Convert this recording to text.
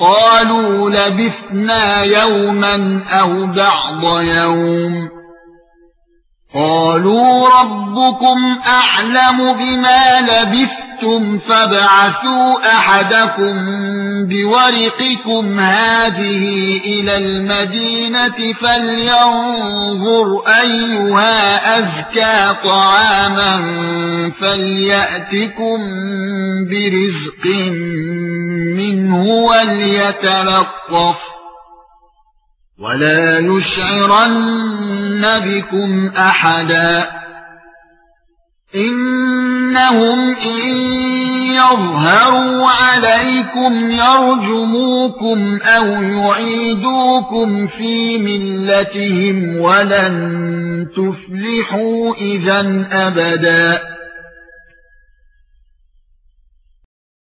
قالوا لبثنا يوما أو بعض يوم. قالوا ربكم أعلم بما لبثتم فابعثوا احدكم بورقكم هذه إلى المدينة فلينظر ايها ازكى طعاما فلياتكم برزق منه وليتلطف ولا يشعرن بكم احدا إنهم إن يظهروا عليكم يرجموكم أو يعيدوكم في ملتهم ولن تفلحوا إذا أبدا.